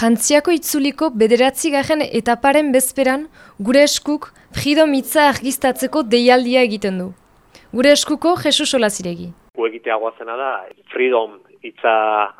Frantziako itzuliko bederatzi garen etaparen bezperan, gure eskuk fridom hitza argiztatzeko deialdia egiten du. Gure eskuko Jesus Solaziregi. Gu egitea guazena da, freedom hitza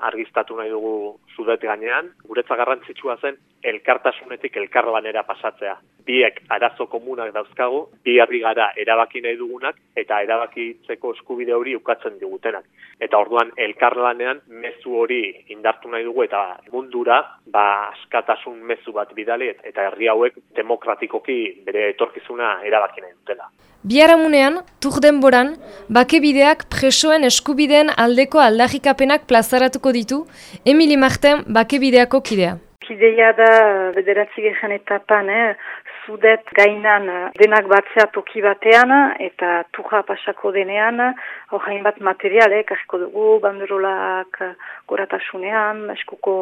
argiztatu nahi dugu zudet gainean, guretza garrantzitsua zen elkartasunetik elkarlanera pasatzea. Biek arazo komunak dauzkagu, bi harri gara erabaki nahi dugunak eta erabakitzeko eskubide hori ukatzen digutenak. Eta orduan elkarlanean mezu hori indartu nahi dugu eta mundura ba askatasun mezu bat bidali eta herri hauek demokratikoki bere etorkizuna erabaki nahi dutela. Biaramunean, tur denboran, bakebideak presoen eskubideen aldeko aldarrikapenak plazaratuko ditu, Emili Marten bakebideako kidea. Kidea da bederatzi gehan etapan, eh? zudet gainan eh, denak batzea toki batean eta tuja pasako denean horrein bat materiale, karriko dugu, banderolak eh, goratasunean, eskuko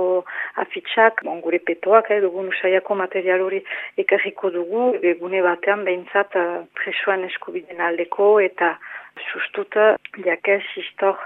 afitsak, bon, gure petoak, eh, dugu nusaiako material hori ekarriko dugu, egune batean behintzat eh, presoan eskubiden aldeko eta sustuta jakez histor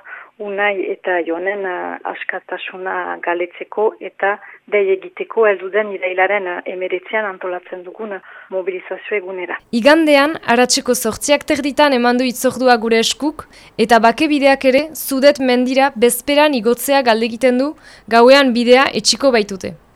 unai eta jonen uh, askatasuna galetzeko eta dei egiteko elduden irailaren uh, emeretzean antolatzen dugun mobilizazio egunera. Igandean, aratzeko sortziak terditan emandu itzordua gure eskuk eta bake bideak ere zudet mendira bezperan igotzea galdegiten du gauean bidea etxiko baitute.